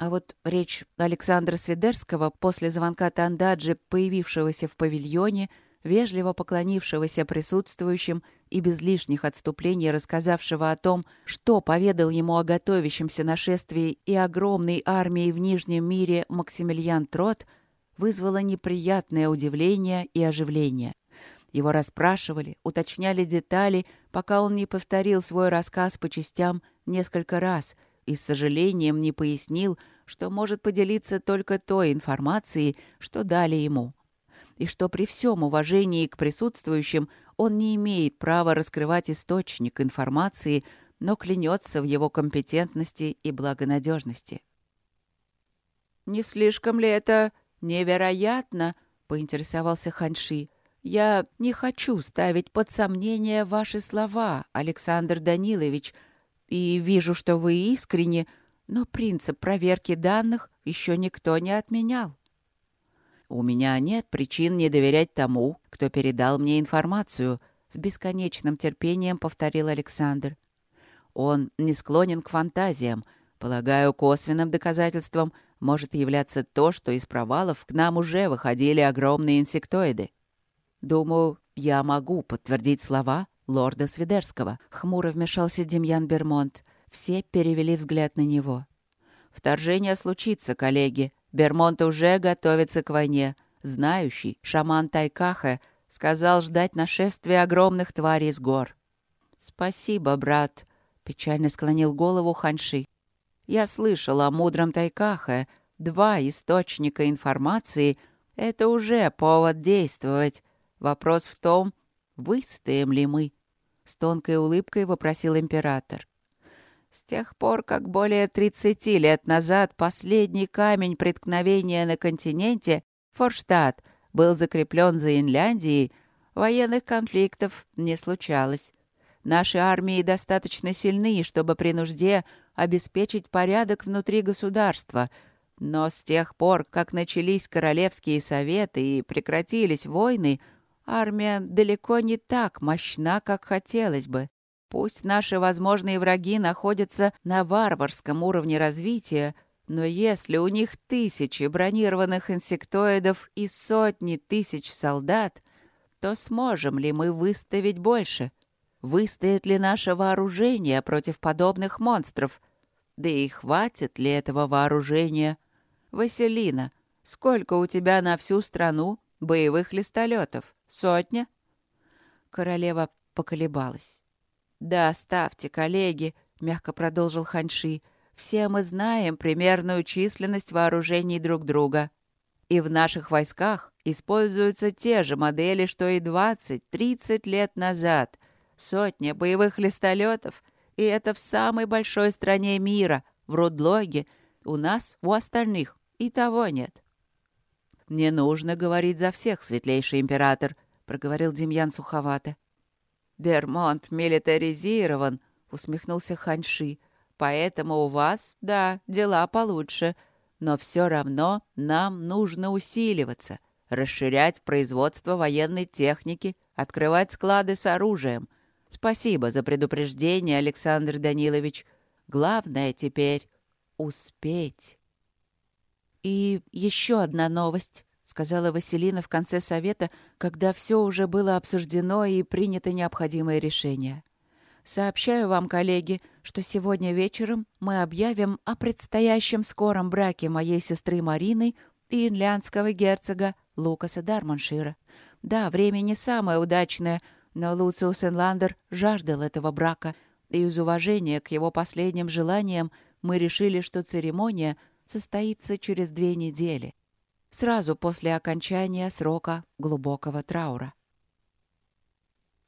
А вот речь Александра Свидерского после звонка Тандаджи, появившегося в павильоне, вежливо поклонившегося присутствующим и без лишних отступлений рассказавшего о том, что поведал ему о готовящемся нашествии и огромной армии в Нижнем мире Максимилиан Трот, вызвало неприятное удивление и оживление. Его расспрашивали, уточняли детали, пока он не повторил свой рассказ по частям несколько раз — и с сожалением не пояснил, что может поделиться только той информацией, что дали ему, и что при всем уважении к присутствующим он не имеет права раскрывать источник информации, но клянется в его компетентности и благонадежности. «Не слишком ли это невероятно?» — поинтересовался Ханьши. «Я не хочу ставить под сомнение ваши слова, Александр Данилович», и вижу, что вы искренне, но принцип проверки данных еще никто не отменял. У меня нет причин не доверять тому, кто передал мне информацию, с бесконечным терпением повторил Александр. Он не склонен к фантазиям. Полагаю, косвенным доказательством может являться то, что из провалов к нам уже выходили огромные инсектоиды. Думаю, я могу подтвердить слова, лорда Свидерского. Хмуро вмешался Демьян Бермонт. Все перевели взгляд на него. «Вторжение случится, коллеги. Бермонт уже готовится к войне. Знающий, шаман Тайкахе, сказал ждать нашествия огромных тварей с гор». «Спасибо, брат», — печально склонил голову Ханши. «Я слышал о мудром Тайкахе. Два источника информации — это уже повод действовать. Вопрос в том, выстоим ли мы. С тонкой улыбкой вопросил император. С тех пор, как более 30 лет назад последний камень преткновения на континенте, Форштадт, был закреплен за Инляндией, военных конфликтов не случалось. Наши армии достаточно сильны, чтобы при нужде обеспечить порядок внутри государства. Но с тех пор, как начались королевские советы и прекратились войны, Армия далеко не так мощна, как хотелось бы. Пусть наши возможные враги находятся на варварском уровне развития, но если у них тысячи бронированных инсектоидов и сотни тысяч солдат, то сможем ли мы выставить больше? Выстоит ли наше вооружение против подобных монстров? Да и хватит ли этого вооружения? Василина, сколько у тебя на всю страну боевых листолетов? Сотня?» Королева поколебалась. «Да, оставьте, коллеги», — мягко продолжил Ханьши. «Все мы знаем примерную численность вооружений друг друга. И в наших войсках используются те же модели, что и 20-30 лет назад. Сотня боевых листолетов, и это в самой большой стране мира, в Рудлоге. У нас, у остальных, и того нет». «Не нужно говорить за всех, светлейший император», — проговорил Демьян суховато. «Бермонт милитаризирован», — усмехнулся Ханьши. «Поэтому у вас, да, дела получше. Но все равно нам нужно усиливаться, расширять производство военной техники, открывать склады с оружием. Спасибо за предупреждение, Александр Данилович. Главное теперь — успеть». «И еще одна новость», — сказала Василина в конце совета, когда все уже было обсуждено и принято необходимое решение. «Сообщаю вам, коллеги, что сегодня вечером мы объявим о предстоящем скором браке моей сестры Марины и инлянского герцога Лукаса Дарманшира. Да, время не самое удачное, но Луциус Энландер жаждал этого брака, и из уважения к его последним желаниям мы решили, что церемония — состоится через две недели, сразу после окончания срока глубокого траура.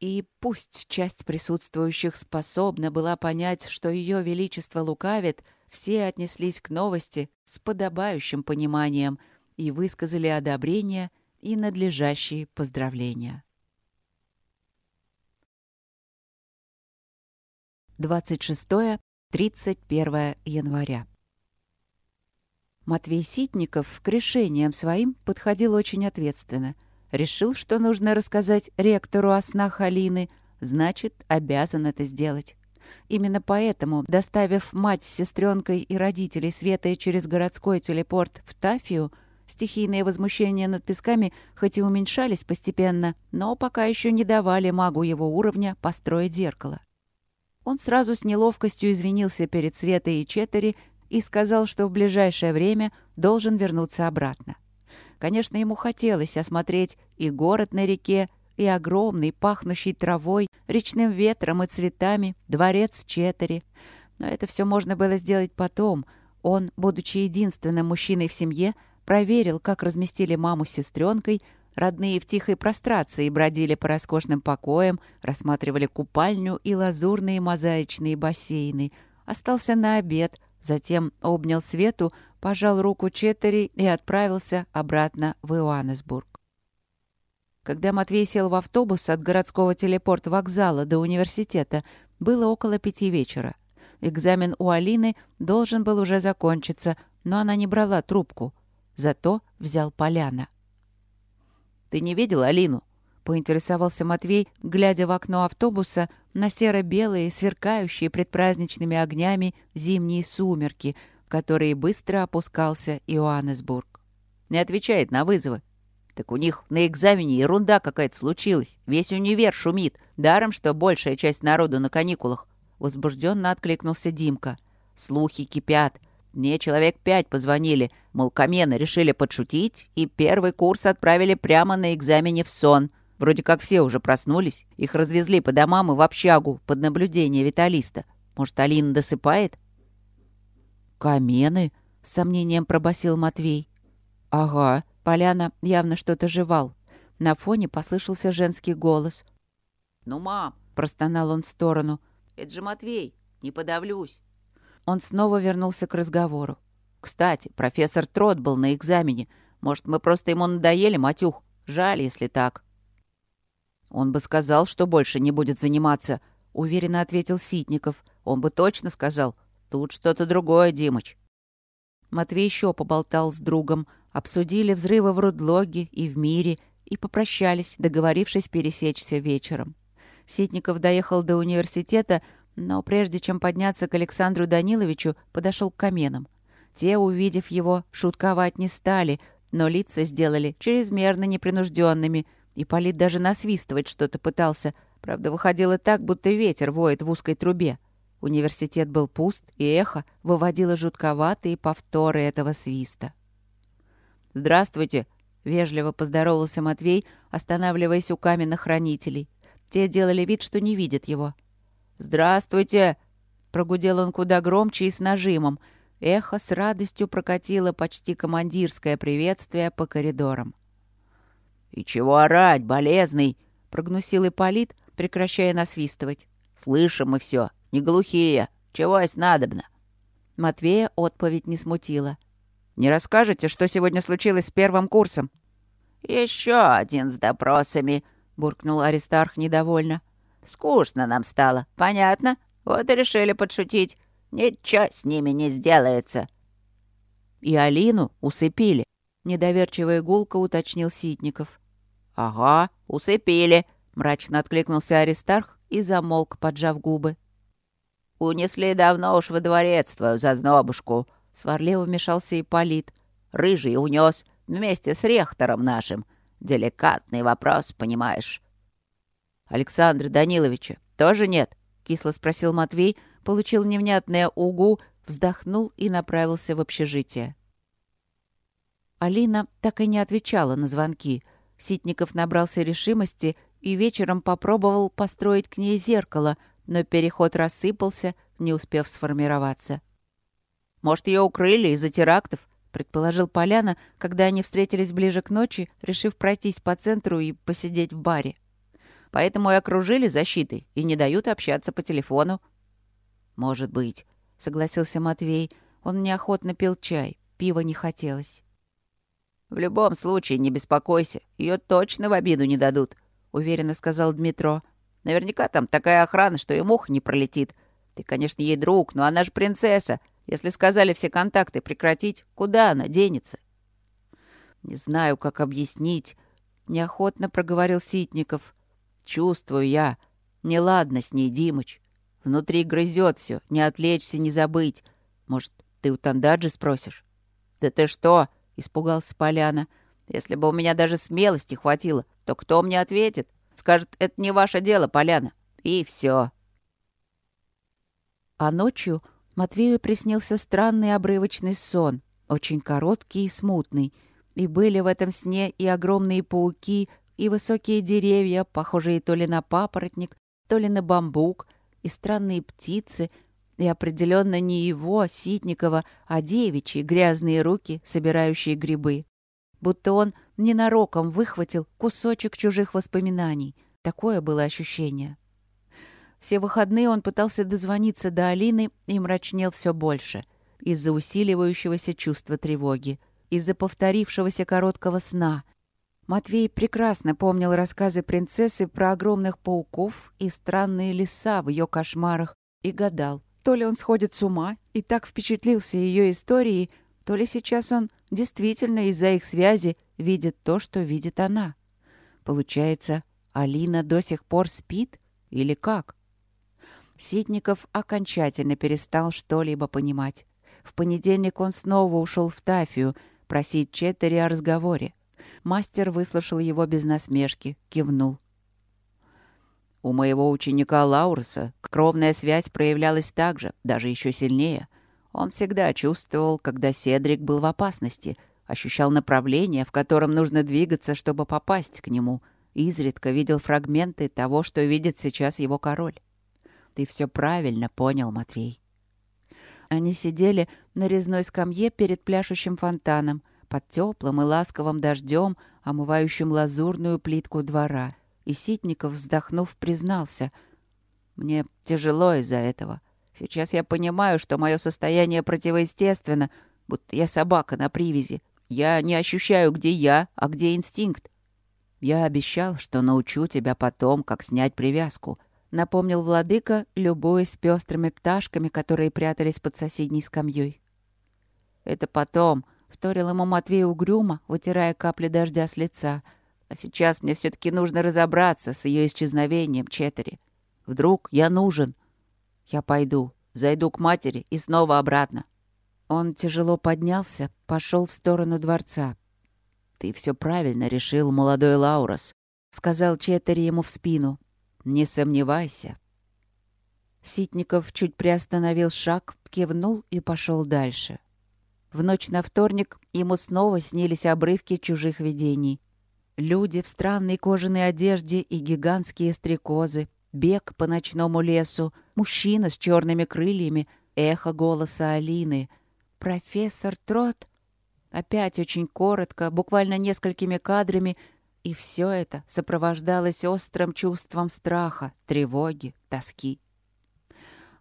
И пусть часть присутствующих способна была понять, что Ее Величество лукавит, все отнеслись к новости с подобающим пониманием и высказали одобрение и надлежащие поздравления. 26-31 января. Матвей Ситников к решениям своим подходил очень ответственно. Решил, что нужно рассказать ректору о снах Алины, значит, обязан это сделать. Именно поэтому, доставив мать с сестренкой и родителей Светой через городской телепорт в Тафию, стихийные возмущения над песками хоть и уменьшались постепенно, но пока еще не давали магу его уровня построить зеркало. Он сразу с неловкостью извинился перед Светой и Четери и сказал, что в ближайшее время должен вернуться обратно. Конечно, ему хотелось осмотреть и город на реке, и огромный, пахнущий травой, речным ветром и цветами, дворец Четери. Но это все можно было сделать потом. Он, будучи единственным мужчиной в семье, проверил, как разместили маму с сестренкой, родные в тихой прострации бродили по роскошным покоям, рассматривали купальню и лазурные мозаичные бассейны. Остался на обед, затем обнял Свету, пожал руку Четтери и отправился обратно в Иоаннесбург. Когда Матвей сел в автобус от городского телепорт-вокзала до университета, было около пяти вечера. Экзамен у Алины должен был уже закончиться, но она не брала трубку. Зато взял Поляна. «Ты не видел Алину?» — поинтересовался Матвей, глядя в окно автобуса на серо-белые, сверкающие предпраздничными огнями зимние сумерки, в которые быстро опускался Иоаннесбург. «Не отвечает на вызовы. Так у них на экзамене ерунда какая-то случилась. Весь универ шумит. Даром, что большая часть народу на каникулах. Возбужденно откликнулся Димка. Слухи кипят. Мне человек пять позвонили. Мол, решили подшутить, и первый курс отправили прямо на экзамене в сон. Вроде как все уже проснулись. Их развезли по домам и в общагу под наблюдение Виталиста. Может, Алина досыпает? «Камены?» — с сомнением пробасил Матвей. «Ага», Поляна явно что-то жевал. На фоне послышался женский голос. «Ну, мам!» — простонал он в сторону. «Это же Матвей! Не подавлюсь!» Он снова вернулся к разговору. «Кстати, профессор Трот был на экзамене. Может, мы просто ему надоели, Матюх? Жаль, если так». «Он бы сказал, что больше не будет заниматься», — уверенно ответил Ситников. «Он бы точно сказал. Тут что-то другое, Димыч». Матвей еще поболтал с другом, обсудили взрывы в Рудлоге и в мире и попрощались, договорившись пересечься вечером. Ситников доехал до университета, но прежде чем подняться к Александру Даниловичу, подошел к каменам. Те, увидев его, шутковать не стали, но лица сделали чрезмерно непринужденными, и Полит даже насвистывать что-то пытался. Правда, выходило так, будто ветер воет в узкой трубе. Университет был пуст, и эхо выводило жутковатые повторы этого свиста. «Здравствуйте!» — вежливо поздоровался Матвей, останавливаясь у каменных хранителей. Те делали вид, что не видят его. «Здравствуйте!» — прогудел он куда громче и с нажимом. Эхо с радостью прокатило почти командирское приветствие по коридорам. «И чего орать, болезный?» — прогнусил Ипполит, прекращая насвистывать. «Слышим мы все, не глухие. Чегось надобно?» Матвея отповедь не смутила. Не расскажете, что сегодня случилось с первым курсом?» «Еще один с допросами», — буркнул Аристарх недовольно. «Скучно нам стало, понятно? Вот и решили подшутить. Ничего с ними не сделается». «И Алину усыпили», — недоверчивая гулко уточнил Ситников. «Ага, усыпили», — мрачно откликнулся Аристарх и замолк, поджав губы. «Унесли давно уж во дворец твою зазнобушку», — сварливо вмешался Ипполит. «Рыжий унес вместе с рехтором нашим. Деликатный вопрос, понимаешь». «Александра Даниловича тоже нет?» — кисло спросил Матвей, получил невнятное угу, вздохнул и направился в общежитие. Алина так и не отвечала на звонки. Ситников набрался решимости и вечером попробовал построить к ней зеркало, но переход рассыпался, не успев сформироваться. Может, ее укрыли из-за терактов?» — предположил Поляна, когда они встретились ближе к ночи, решив пройтись по центру и посидеть в баре. «Поэтому и окружили защитой, и не дают общаться по телефону». «Может быть», — согласился Матвей. Он неохотно пил чай, пива не хотелось. «В любом случае, не беспокойся, ее точно в обиду не дадут», — уверенно сказал Дмитро. «Наверняка там такая охрана, что и мух не пролетит. Ты, конечно, ей друг, но она же принцесса, если сказали все контакты прекратить, куда она денется? Не знаю, как объяснить. Неохотно проговорил Ситников. Чувствую я. Неладно с ней, Димыч. Внутри грызет все, не отвлечься, не забыть. Может, ты у Тандаджи спросишь?» «Да ты что?» — испугался Поляна. «Если бы у меня даже смелости хватило, то кто мне ответит? Скажет, это не ваше дело, Поляна. И все. А ночью Матвею приснился странный обрывочный сон, очень короткий и смутный. И были в этом сне и огромные пауки, и высокие деревья, похожие то ли на папоротник, то ли на бамбук, и странные птицы, и определенно не его, Ситникова, а девичьи грязные руки, собирающие грибы. Будто он ненароком выхватил кусочек чужих воспоминаний. Такое было ощущение. Все выходные он пытался дозвониться до Алины и мрачнел все больше. Из-за усиливающегося чувства тревоги, из-за повторившегося короткого сна. Матвей прекрасно помнил рассказы принцессы про огромных пауков и странные леса в ее кошмарах и гадал, то ли он сходит с ума и так впечатлился ее историей, то ли сейчас он действительно из-за их связи видит то, что видит она. Получается, Алина до сих пор спит? Или как? Ситников окончательно перестал что-либо понимать. В понедельник он снова ушел в Тафию просить Четтери о разговоре. Мастер выслушал его без насмешки, кивнул. У моего ученика Лауруса кровная связь проявлялась так же, даже еще сильнее. Он всегда чувствовал, когда Седрик был в опасности, ощущал направление, в котором нужно двигаться, чтобы попасть к нему, изредка видел фрагменты того, что видит сейчас его король. Ты все правильно понял, Матвей. Они сидели на резной скамье перед пляшущим фонтаном, под теплым и ласковым дождем, омывающим лазурную плитку двора. И Ситников, вздохнув, признался. «Мне тяжело из-за этого. Сейчас я понимаю, что мое состояние противоестественно, будто я собака на привязи. Я не ощущаю, где я, а где инстинкт. Я обещал, что научу тебя потом, как снять привязку», — напомнил владыка, любуясь пестрыми пташками, которые прятались под соседней скамьей. «Это потом», — вторил ему Матвей угрюмо, вытирая капли дождя с лица. «А сейчас мне все-таки нужно разобраться с ее исчезновением, Четери. Вдруг я нужен, я пойду, зайду к матери и снова обратно. Он тяжело поднялся, пошел в сторону дворца. «Ты все правильно решил, молодой Лаурос», — сказал Четтери ему в спину. «Не сомневайся». Ситников чуть приостановил шаг, кивнул и пошел дальше. В ночь на вторник ему снова снились обрывки чужих видений. Люди в странной кожаной одежде и гигантские стрекозы, бег по ночному лесу, мужчина с черными крыльями, эхо голоса Алины. «Профессор Трот?» Опять очень коротко, буквально несколькими кадрами, и все это сопровождалось острым чувством страха, тревоги, тоски.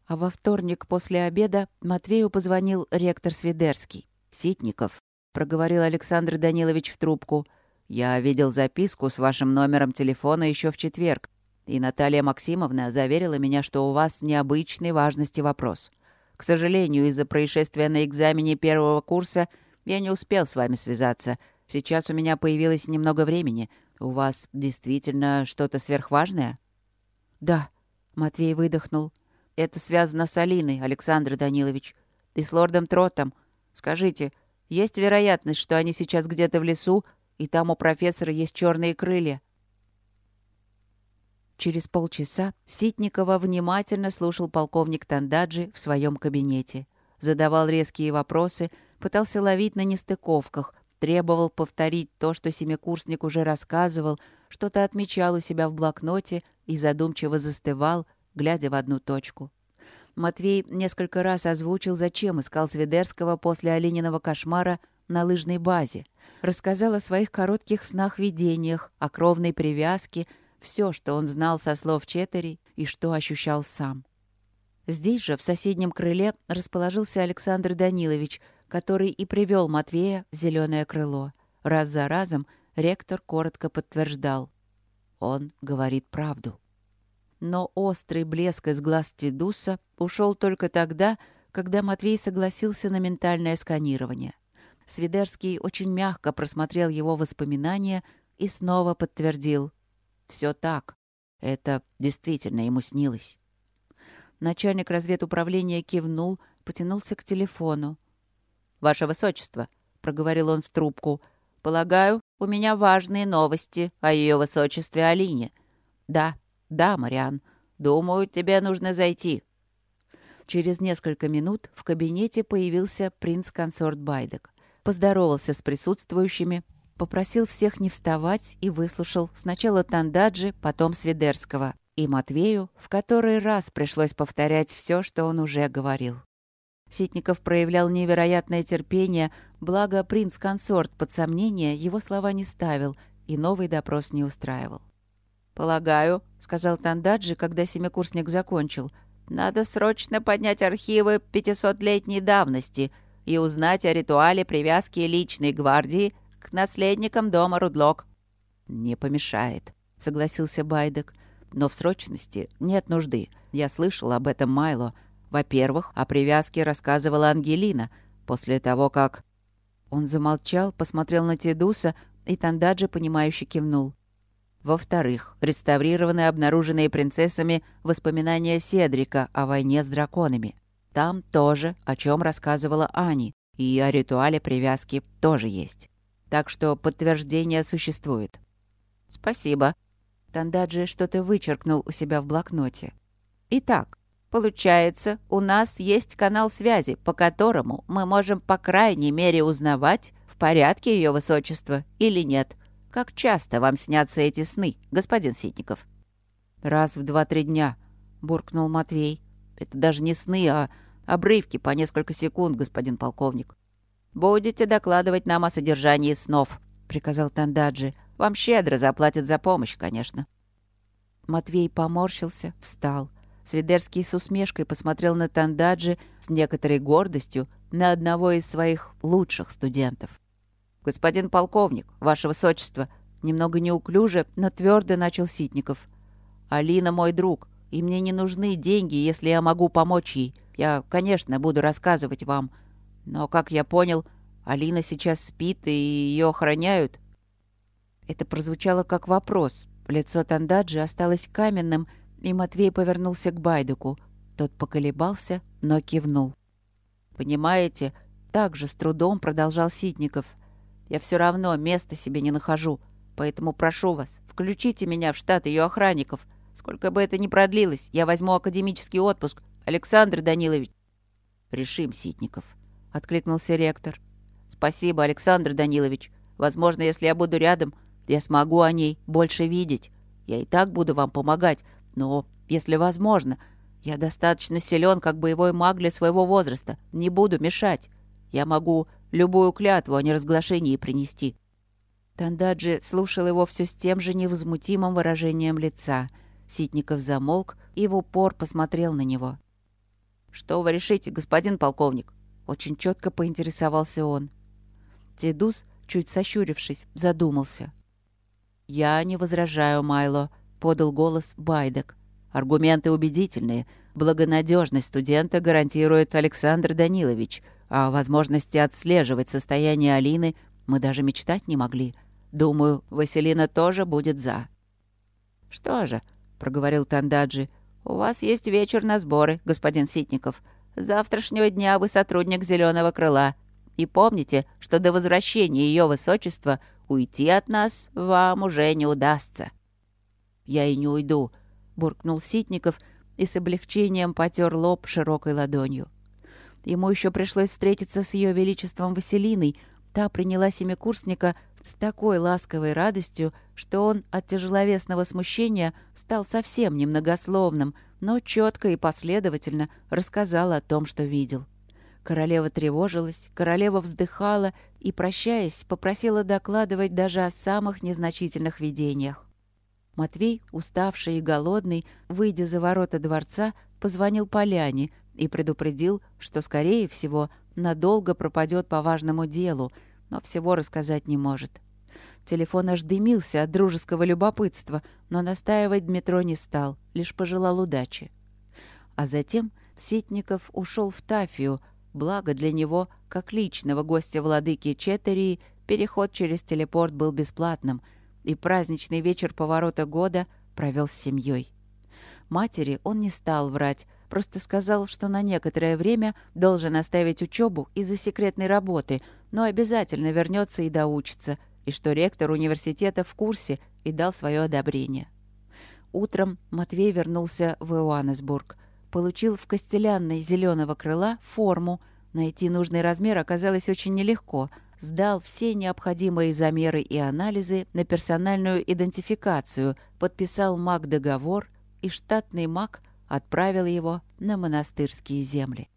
А во вторник после обеда Матвею позвонил ректор Свидерский. «Ситников», — проговорил Александр Данилович в трубку, — «я видел записку с вашим номером телефона еще в четверг. И Наталья Максимовна заверила меня, что у вас необычной важности вопрос. К сожалению, из-за происшествия на экзамене первого курса я не успел с вами связаться. Сейчас у меня появилось немного времени. У вас действительно что-то сверхважное?» «Да», — Матвей выдохнул. «Это связано с Алиной, Александр Данилович, и с лордом Тротом. Скажите, есть вероятность, что они сейчас где-то в лесу, и там у профессора есть черные крылья?» Через полчаса Ситникова внимательно слушал полковник Тандаджи в своем кабинете. Задавал резкие вопросы, пытался ловить на нестыковках, требовал повторить то, что семикурсник уже рассказывал, что-то отмечал у себя в блокноте и задумчиво застывал, глядя в одну точку. Матвей несколько раз озвучил, зачем искал Свидерского после Олениного кошмара на лыжной базе. Рассказал о своих коротких снах-видениях, о кровной привязке — все, что он знал со слов Четери и что ощущал сам. Здесь же, в соседнем крыле, расположился Александр Данилович, который и привел Матвея в зеленое крыло. Раз за разом ректор коротко подтверждал. Он говорит правду. Но острый блеск из глаз Тедуса ушел только тогда, когда Матвей согласился на ментальное сканирование. Свидерский очень мягко просмотрел его воспоминания и снова подтвердил все так. Это действительно ему снилось. Начальник разведуправления кивнул, потянулся к телефону. «Ваше Высочество», — проговорил он в трубку, — «полагаю, у меня важные новости о Ее Высочестве Алине». «Да, да, Мариан, думаю, тебе нужно зайти». Через несколько минут в кабинете появился принц-консорт Байдек. Поздоровался с присутствующими, попросил всех не вставать и выслушал сначала Тандаджи, потом Свидерского и Матвею, в который раз пришлось повторять все, что он уже говорил. Ситников проявлял невероятное терпение, благо принц-консорт под сомнение его слова не ставил и новый допрос не устраивал. «Полагаю», — сказал Тандаджи, когда семикурсник закончил, «надо срочно поднять архивы пятисотлетней давности и узнать о ритуале привязки личной гвардии к наследникам дома Рудлок». «Не помешает», — согласился Байдек. «Но в срочности нет нужды. Я слышал об этом Майло. Во-первых, о привязке рассказывала Ангелина после того, как...» Он замолчал, посмотрел на Тедуса, и Тандаджи, понимающе кивнул. Во-вторых, реставрированы обнаруженные принцессами воспоминания Седрика о войне с драконами. Там тоже, о чем рассказывала Ани, и о ритуале привязки тоже есть. Так что подтверждение существует. «Спасибо». Тандаджи что-то вычеркнул у себя в блокноте. «Итак, получается, у нас есть канал связи, по которому мы можем по крайней мере узнавать, в порядке ее высочества или нет. Как часто вам снятся эти сны, господин Ситников?» «Раз в два-три дня», — буркнул Матвей. «Это даже не сны, а обрывки по несколько секунд, господин полковник». «Будете докладывать нам о содержании снов», — приказал Тандаджи. «Вам щедро заплатят за помощь, конечно». Матвей поморщился, встал. Свидерский с усмешкой посмотрел на Тандаджи с некоторой гордостью на одного из своих лучших студентов. «Господин полковник, ваше высочество», немного неуклюже, но твердо начал Ситников. «Алина мой друг, и мне не нужны деньги, если я могу помочь ей. Я, конечно, буду рассказывать вам. Но, как я понял, Алина сейчас спит, и ее охраняют. Это прозвучало как вопрос. Лицо Тандаджи осталось каменным, и Матвей повернулся к Байдуку. Тот поколебался, но кивнул. «Понимаете, так же с трудом продолжал Ситников. Я все равно места себе не нахожу, поэтому прошу вас, включите меня в штат ее охранников. Сколько бы это ни продлилось, я возьму академический отпуск. Александр Данилович...» «Решим, Ситников», — откликнулся ректор. «Спасибо, Александр Данилович. Возможно, если я буду рядом, я смогу о ней больше видеть. Я и так буду вам помогать, но, если возможно, я достаточно силен, как боевой маг для своего возраста. Не буду мешать. Я могу любую клятву о неразглашении принести». Тандаджи слушал его все с тем же невозмутимым выражением лица. Ситников замолк и в упор посмотрел на него. «Что вы решите, господин полковник?» Очень четко поинтересовался он. Тедус, чуть сощурившись, задумался. «Я не возражаю, Майло», — подал голос Байдек. «Аргументы убедительные. Благонадежность студента гарантирует Александр Данилович, а о возможности отслеживать состояние Алины мы даже мечтать не могли. Думаю, Василина тоже будет за». «Что же», — проговорил Тандаджи, — «у вас есть вечер на сборы, господин Ситников завтрашнего дня вы сотрудник «Зеленого крыла». И помните, что до возвращения ее высочества уйти от нас вам уже не удастся». «Я и не уйду», — буркнул Ситников и с облегчением потер лоб широкой ладонью. Ему еще пришлось встретиться с ее величеством Василиной. Та приняла семикурсника с такой ласковой радостью, что он от тяжеловесного смущения стал совсем немногословным — но четко и последовательно рассказал о том, что видел. Королева тревожилась, королева вздыхала и, прощаясь, попросила докладывать даже о самых незначительных видениях. Матвей, уставший и голодный, выйдя за ворота дворца, позвонил Поляне и предупредил, что, скорее всего, надолго пропадет по важному делу, но всего рассказать не может. Телефон аж дымился от дружеского любопытства, но настаивать Дмитро не стал, лишь пожелал удачи. А затем Ситников ушел в Тафию, благо для него, как личного гостя владыки Четерии, переход через телепорт был бесплатным, и праздничный вечер поворота года провел с семьей. Матери он не стал врать, просто сказал, что на некоторое время должен оставить учебу из-за секретной работы, но обязательно вернется и доучится, и что ректор университета в курсе и дал свое одобрение. Утром Матвей вернулся в Иоаннесбург. Получил в Костелянной зеленого крыла форму. Найти нужный размер оказалось очень нелегко. Сдал все необходимые замеры и анализы на персональную идентификацию, подписал маг договор, и штатный маг отправил его на монастырские земли.